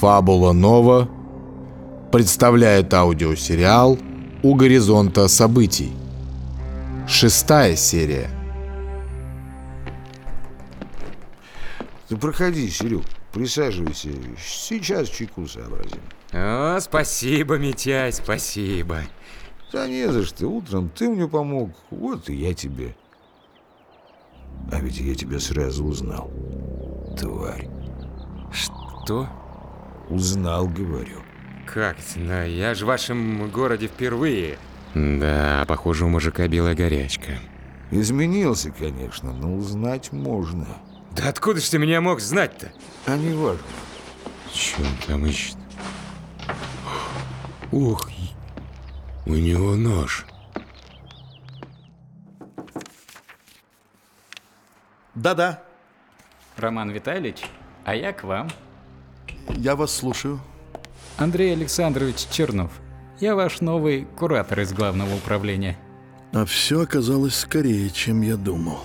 Фабула Нова представляет аудиосериал «У горизонта событий». Шестая серия. Ты проходи, Серег, присаживайся. Сейчас чайку сообразим. О, спасибо, Митяй, спасибо. Да не за что. Утром ты мне помог, вот и я тебе. А ведь я тебя сразу узнал. Тварь. Что? Узнал, говорю. Как? Но я же в вашем городе впервые. Да, похоже, у мужика белая горячка. Изменился, конечно, но узнать можно. Да откуда ж ты меня мог знать-то? А не важно. Чем там ищет? Ух, у него нож. Да-да, Роман Витальевич, а я к вам. Я вас слушаю. Андрей Александрович Чернов. Я ваш новый куратор из главного управления. А все оказалось скорее, чем я думал.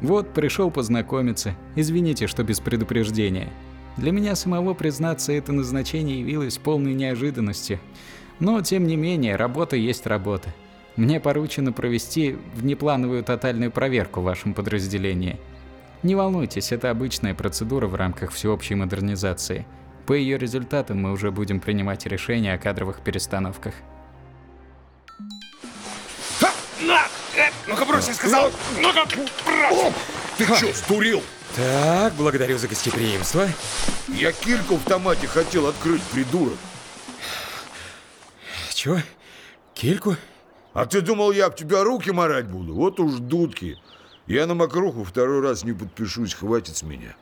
Вот, пришел познакомиться. Извините, что без предупреждения. Для меня самого, признаться, это назначение явилось полной неожиданностью. Но, тем не менее, работа есть работа. Мне поручено провести внеплановую тотальную проверку в вашем подразделении. Не волнуйтесь, это обычная процедура в рамках всеобщей модернизации. По ее результатам мы уже будем принимать решения о кадровых перестановках. Ну-ка брось, я сказал! Ну-ка Ты что, стурил? Так, благодарю за гостеприимство. Я кильку в томате хотел открыть, придурок. Чего? Кильку? А ты думал, я об тебя руки морать буду? Вот уж дудки. Я на мокруху второй раз не подпишусь, хватит с меня.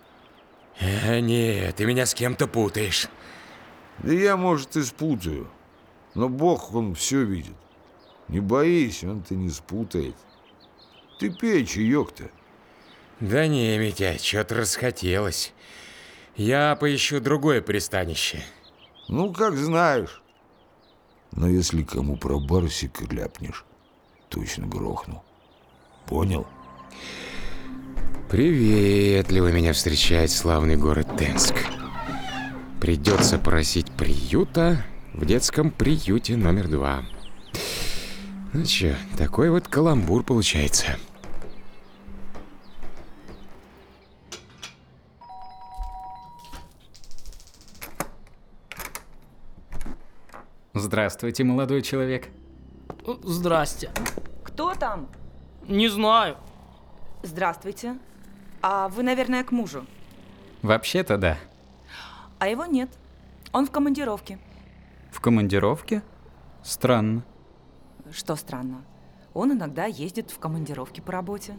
Э, нет, ты меня с кем-то путаешь. Да я, может, и спутаю. Но Бог, он все видит. Не боись, он-то не спутает. Ты пей чаек-то. Да не, Митя, что-то расхотелось. Я поищу другое пристанище. Ну, как знаешь. Но если кому про Барсика ляпнешь, точно грохну. Понял? Приветливо меня встречает славный город Тенск. Придется просить приюта в детском приюте номер два. Ну чё, такой вот каламбур получается. Здравствуйте, молодой человек. Здрасте. Кто там? Не знаю. Здравствуйте. А вы, наверное, к мужу. Вообще-то да. А его нет. Он в командировке. В командировке? Странно. Что странно. Он иногда ездит в командировки по работе.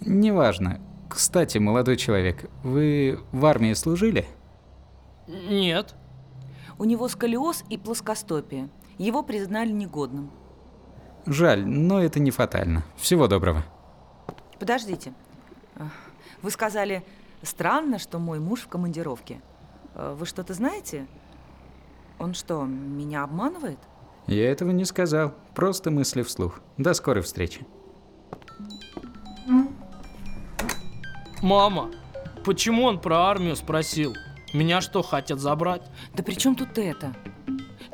Неважно. Кстати, молодой человек, вы в армии служили? Нет. У него сколиоз и плоскостопие. Его признали негодным. Жаль, но это не фатально. Всего доброго. Подождите. А, Вы сказали, странно, что мой муж в командировке. А, Вы что-то знаете? Он что, меня обманывает? Я этого не сказал, просто мысли вслух. До скорой встречи. Мама, почему он про армию спросил? Меня что, хотят забрать? Да при чем тут это?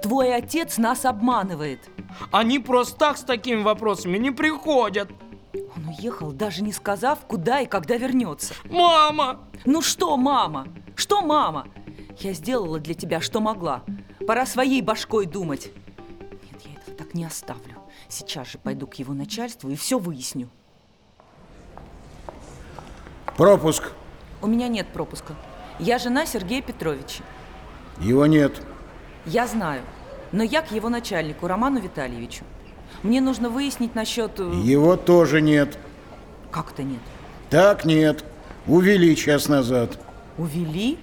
Твой отец нас обманывает. Они просто так с такими вопросами не приходят. Он уехал, даже не сказав, куда и когда вернется. Мама! Ну что, мама? Что, мама? Я сделала для тебя, что могла. Пора своей башкой думать. Нет, я этого так не оставлю. Сейчас же пойду к его начальству и все выясню. Пропуск. У меня нет пропуска. Я жена Сергея Петровича. Его нет. Я знаю. Но я к его начальнику, Роману Витальевичу. Мне нужно выяснить насчет... э, Его тоже нет. Как это нет? Так нет. Увели час назад. Увели?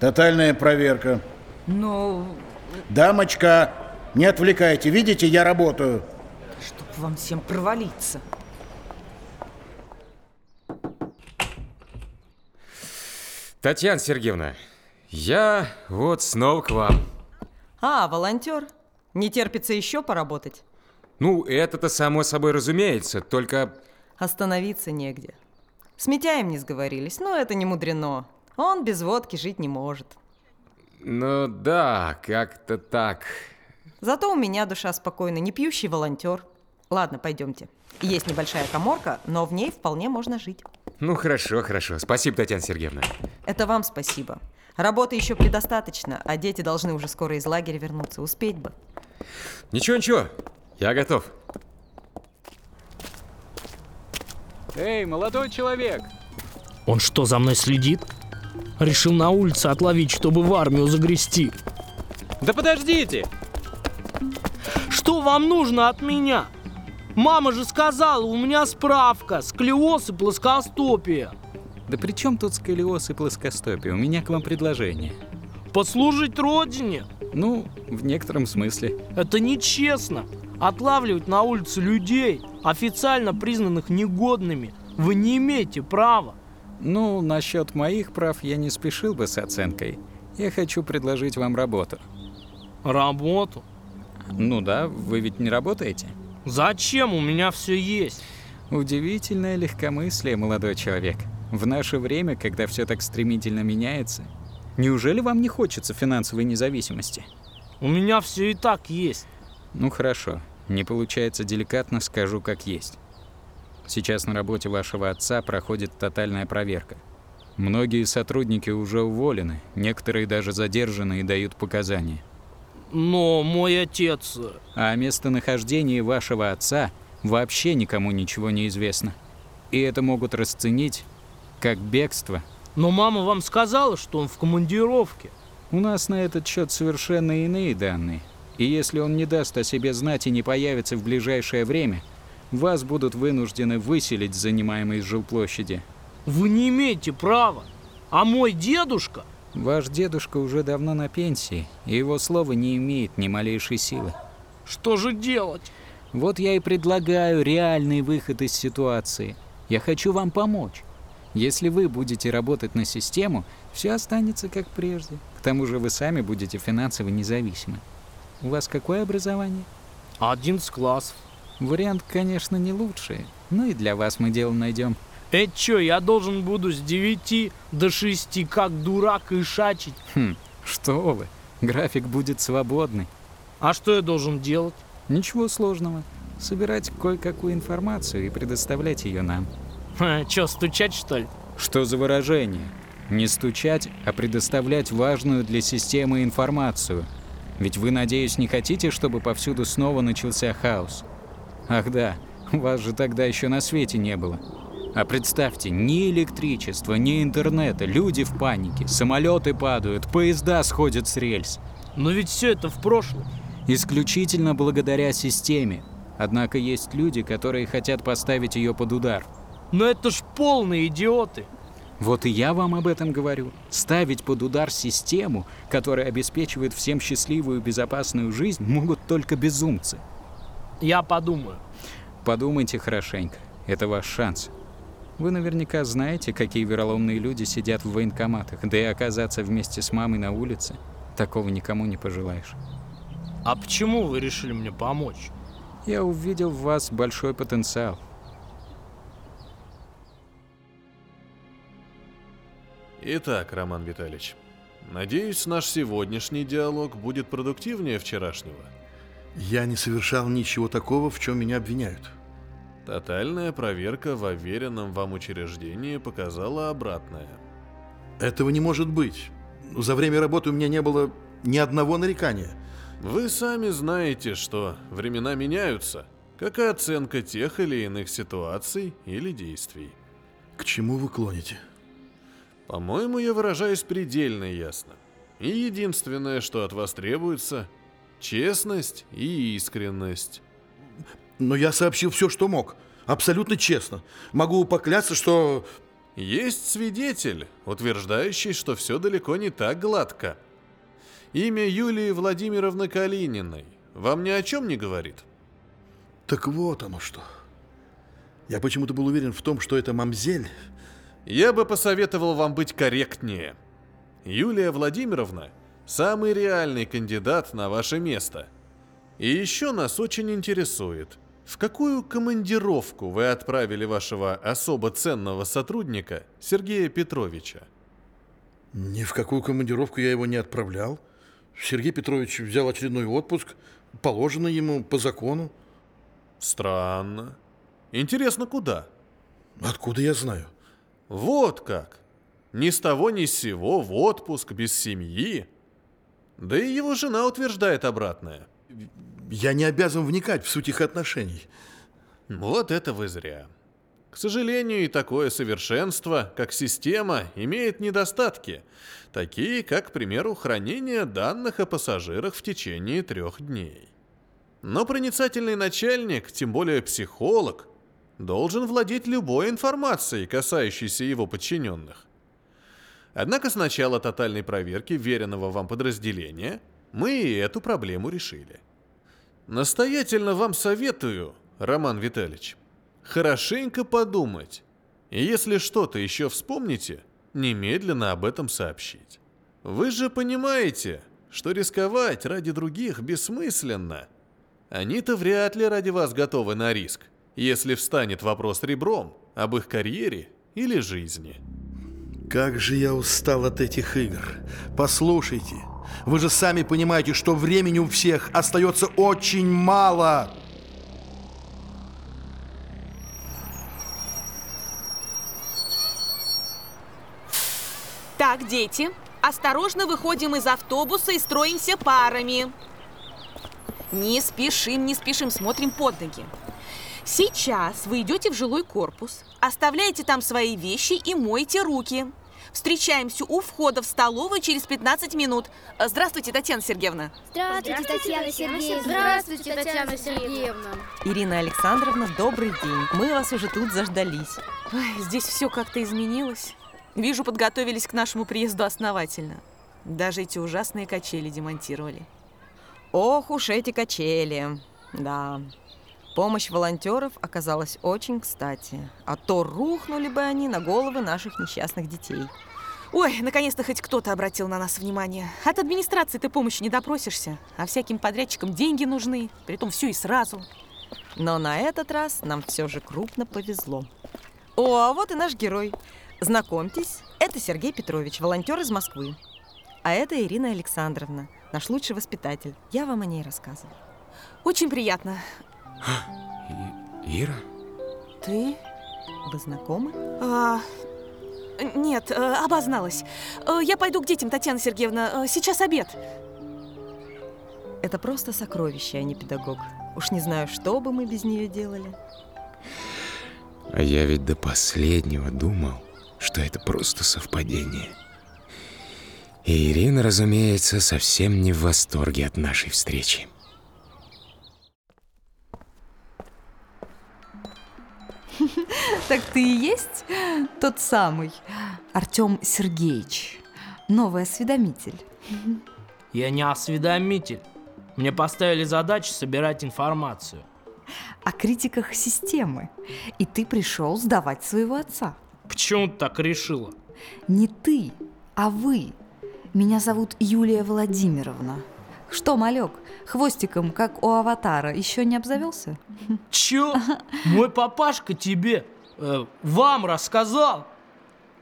Тотальная проверка. Но... Дамочка, не отвлекайте. Видите, я работаю. Чтоб вам всем провалиться. Татьяна Сергеевна, я вот снова к вам. А, волонтер. Не терпится еще поработать? Ну, это-то само собой разумеется, только... Остановиться негде. С Митяем не сговорились, но это не мудрено. Он без водки жить не может. Ну да, как-то так. Зато у меня душа спокойна, не пьющий волонтер. Ладно, пойдемте. Есть небольшая коморка, но в ней вполне можно жить. Ну хорошо, хорошо. Спасибо, Татьяна Сергеевна. Это вам спасибо. Работы еще предостаточно, а дети должны уже скоро из лагеря вернуться. Успеть бы. Ничего, ничего. Я готов. Эй, молодой человек! Он что, за мной следит? Решил на улице отловить, чтобы в армию загрести. Да подождите! Что вам нужно от меня? Мама же сказала, у меня справка, сколиоз и плоскостопие. Да при чем тут сколиоз и плоскостопие? У меня к вам предложение. Послужить родине? Ну, в некотором смысле. Это нечестно. Отлавливать на улице людей, официально признанных негодными, вы не имеете права. Ну, насчет моих прав я не спешил бы с оценкой. Я хочу предложить вам работу. Работу? Ну да, вы ведь не работаете? Зачем? У меня все есть. Удивительное легкомыслие, молодой человек. В наше время, когда все так стремительно меняется, неужели вам не хочется финансовой независимости? У меня все и так есть. Ну хорошо, не получается деликатно, скажу как есть. Сейчас на работе вашего отца проходит тотальная проверка. Многие сотрудники уже уволены, некоторые даже задержаны и дают показания. Но мой отец... А о местонахождении вашего отца вообще никому ничего не известно. И это могут расценить как бегство. Но мама вам сказала, что он в командировке. У нас на этот счет совершенно иные данные. И если он не даст о себе знать и не появится в ближайшее время, вас будут вынуждены выселить с занимаемой жилплощади. Вы не имеете права. А мой дедушка... Ваш дедушка уже давно на пенсии, и его слово не имеет ни малейшей силы. Что же делать? Вот я и предлагаю реальный выход из ситуации. Я хочу вам помочь. Если вы будете работать на систему, все останется как прежде. К тому же вы сами будете финансово независимы. У вас какое образование? Одиннадцать классов. Вариант, конечно, не лучший, но и для вас мы дело найдем. Это чё, я должен буду с 9 до 6 как дурак и шачить? Хм, что вы, график будет свободный. А что я должен делать? Ничего сложного. Собирать кое-какую информацию и предоставлять ее нам. Ха, чё, стучать что ли? Что за выражение? Не стучать, а предоставлять важную для системы информацию. Ведь вы, надеюсь, не хотите, чтобы повсюду снова начался хаос? Ах да, вас же тогда еще на свете не было. А представьте, ни электричества, ни интернета, люди в панике, самолеты падают, поезда сходят с рельс. Но ведь все это в прошлом. Исключительно благодаря системе. Однако есть люди, которые хотят поставить ее под удар. Но это ж полные идиоты. Вот и я вам об этом говорю. Ставить под удар систему, которая обеспечивает всем счастливую и безопасную жизнь, могут только безумцы. Я подумаю. Подумайте хорошенько. Это ваш шанс. Вы наверняка знаете, какие вероломные люди сидят в военкоматах, да и оказаться вместе с мамой на улице такого никому не пожелаешь. А почему вы решили мне помочь? Я увидел в вас большой потенциал. Итак, Роман Витальевич, надеюсь, наш сегодняшний диалог будет продуктивнее вчерашнего. Я не совершал ничего такого, в чем меня обвиняют. Тотальная проверка в уверенном вам учреждении показала обратное. Этого не может быть. За время работы у меня не было ни одного нарекания. Вы сами знаете, что времена меняются, как и оценка тех или иных ситуаций или действий. К чему вы клоните? По-моему, я выражаюсь предельно ясно. И единственное, что от вас требуется – честность и искренность. Но я сообщил все, что мог. Абсолютно честно. Могу поклясться, что... Есть свидетель, утверждающий, что все далеко не так гладко. Имя Юлии Владимировны Калининой вам ни о чем не говорит? Так вот оно что. Я почему-то был уверен в том, что это мамзель. Я бы посоветовал вам быть корректнее. Юлия Владимировна – самый реальный кандидат на ваше место. И еще нас очень интересует, в какую командировку вы отправили вашего особо ценного сотрудника Сергея Петровича? Ни в какую командировку я его не отправлял. Сергей Петрович взял очередной отпуск, положено ему по закону. Странно. Интересно, куда? Откуда я знаю? Вот как. Ни с того ни с сего в отпуск без семьи. Да и его жена утверждает обратное. Я не обязан вникать в суть их отношений. Вот это вы зря. К сожалению, и такое совершенство, как система, имеет недостатки, такие как, к примеру, хранение данных о пассажирах в течение трех дней. Но проницательный начальник, тем более психолог, должен владеть любой информацией, касающейся его подчиненных. Однако с начала тотальной проверки веренного вам подразделения мы и эту проблему решили. Настоятельно вам советую, Роман Витальевич, хорошенько подумать. И если что-то еще вспомните, немедленно об этом сообщить. Вы же понимаете, что рисковать ради других бессмысленно. Они-то вряд ли ради вас готовы на риск, если встанет вопрос ребром об их карьере или жизни. Как же я устал от этих игр. Послушайте, вы же сами понимаете, что времени у всех остается очень мало. Так, дети, осторожно выходим из автобуса и строимся парами. Не спешим, не спешим, смотрим под ноги. Сейчас вы идете в жилой корпус, оставляете там свои вещи и моете руки. Встречаемся у входа в столовую через 15 минут. Здравствуйте, Татьяна Сергеевна. Здравствуйте, Татьяна Сергеевна. Здравствуйте, Татьяна Сергеевна. Ирина Александровна, добрый день. Мы вас уже тут заждались. Ой, здесь все как-то изменилось. Вижу, подготовились к нашему приезду основательно. Даже эти ужасные качели демонтировали. Ох уж эти качели. Да. Помощь волонтеров оказалась очень кстати. А то рухнули бы они на головы наших несчастных детей. Ой, наконец-то хоть кто-то обратил на нас внимание. От администрации ты помощи не допросишься, а всяким подрядчикам деньги нужны, притом все и сразу. Но на этот раз нам все же крупно повезло. О, а вот и наш герой. Знакомьтесь, это Сергей Петрович, волонтер из Москвы. А это Ирина Александровна, наш лучший воспитатель. Я вам о ней рассказывала. Очень приятно. И- Ира? Ты? Вы знакомы? А, нет, э, обозналась. Э, Я пойду к детям, Татьяна Сергеевна. Э, Сейчас обед. Это просто сокровище, а не педагог. Уж не знаю, что бы мы без нее делали. А я ведь до последнего думал, что это просто совпадение. И Ирина, разумеется, совсем не в восторге от нашей встречи. Так ты и есть тот самый Артем Сергеевич, новый осведомитель. Я не осведомитель. Мне поставили задачу собирать информацию. О критиках системы. И ты пришел сдавать своего отца. Почему ты так решила? Не ты, а вы. Меня зовут Юлия Владимировна. Что, малек, хвостиком, как у аватара, еще не обзавелся? Чё? Мой папашка тебе, э, вам рассказал?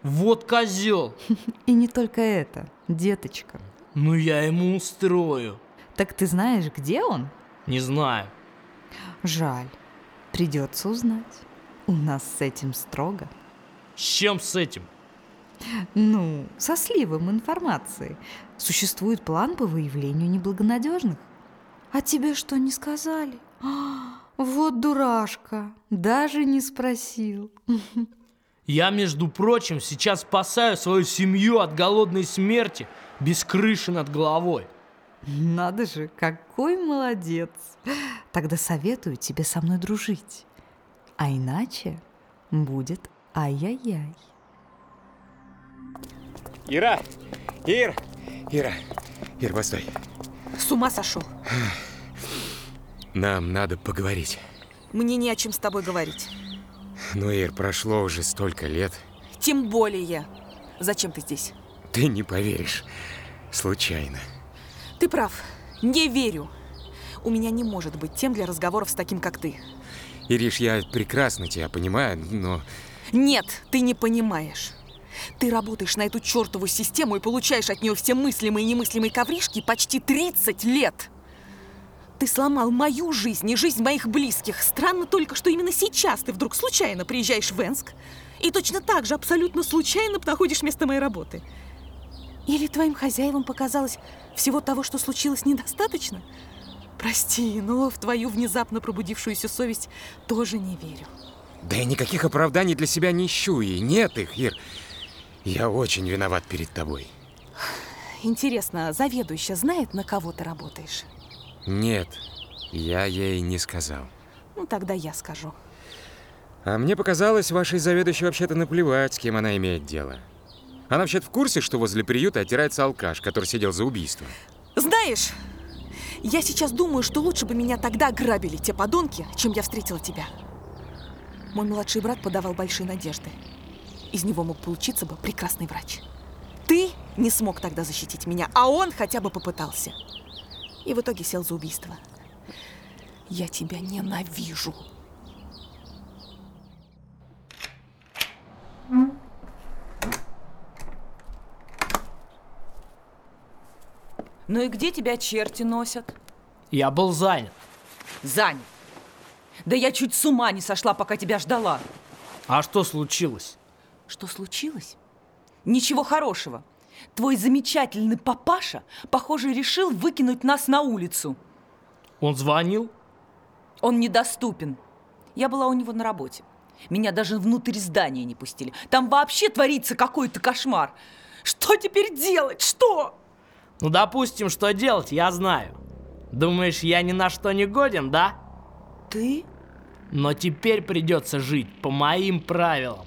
Вот козел. И не только это, деточка. Ну я ему устрою. Так ты знаешь, где он? Не знаю. Жаль. Придется узнать. У нас с этим строго. С чем с этим? Ну, со сливом информации. Существует план по выявлению неблагонадежных. А тебе что, не сказали? А, вот дурашка, даже не спросил. Я, между прочим, сейчас спасаю свою семью от голодной смерти без крыши над головой. Надо же, какой молодец. Тогда советую тебе со мной дружить. А иначе будет ай-яй-яй. Ира! Ир! Ира! Ир, постой. С ума сошел. Нам надо поговорить. Мне не о чем с тобой говорить. Ну, Ир, прошло уже столько лет. Тем более. Зачем ты здесь? Ты не поверишь. Случайно. Ты прав. Не верю. У меня не может быть тем для разговоров с таким, как ты. Ириш, я прекрасно тебя понимаю, но... Нет, ты не понимаешь. Ты работаешь на эту чертову систему и получаешь от нее все мыслимые и немыслимые ковришки почти 30 лет. Ты сломал мою жизнь и жизнь моих близких. Странно только, что именно сейчас ты вдруг случайно приезжаешь в Энск и точно так же абсолютно случайно находишь место моей работы. Или твоим хозяевам показалось всего того, что случилось, недостаточно? Прости, но в твою внезапно пробудившуюся совесть тоже не верю. Да я никаких оправданий для себя не ищу, и нет их, Ир. Я очень виноват перед тобой. Интересно, заведующая знает, на кого ты работаешь? Нет, я ей не сказал. Ну, тогда я скажу. А мне показалось, вашей заведующей вообще-то наплевать, с кем она имеет дело. Она вообще-то в курсе, что возле приюта отирается алкаш, который сидел за убийство? Знаешь, я сейчас думаю, что лучше бы меня тогда грабили те подонки, чем я встретила тебя. Мой младший брат подавал большие надежды. Из него мог получиться бы прекрасный врач. Ты не смог тогда защитить меня, а он хотя бы попытался. И в итоге сел за убийство. Я тебя ненавижу. Ну и где тебя черти носят? Я был занят. Занят. Да я чуть с ума не сошла, пока тебя ждала. А что случилось? Что случилось? Ничего хорошего. Твой замечательный папаша, похоже, решил выкинуть нас на улицу. Он звонил? Он недоступен. Я была у него на работе. Меня даже внутрь здания не пустили. Там вообще творится какой-то кошмар. Что теперь делать? Что? Ну, допустим, что делать, я знаю. Думаешь, я ни на что не годен, да? Ты? Но теперь придется жить по моим правилам.